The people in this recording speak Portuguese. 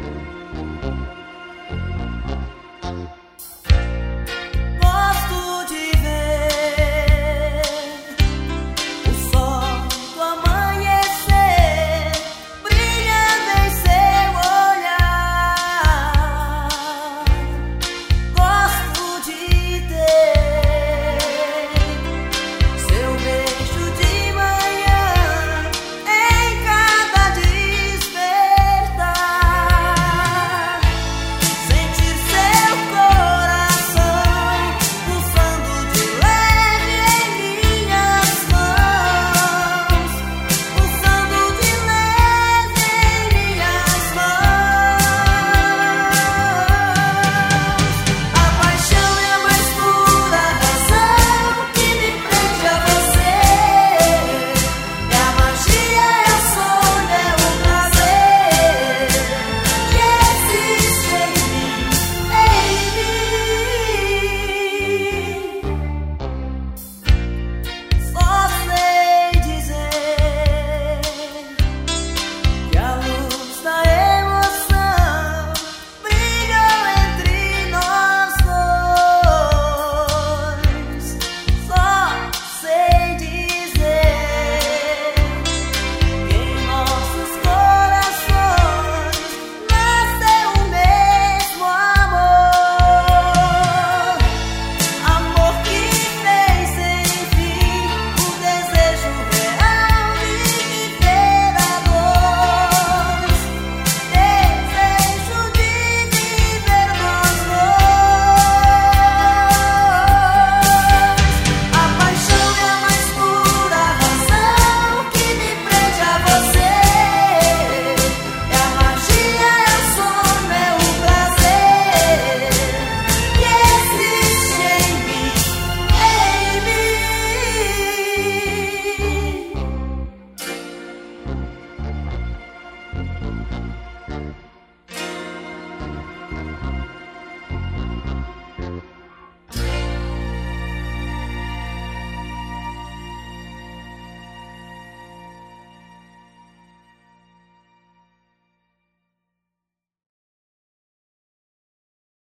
Música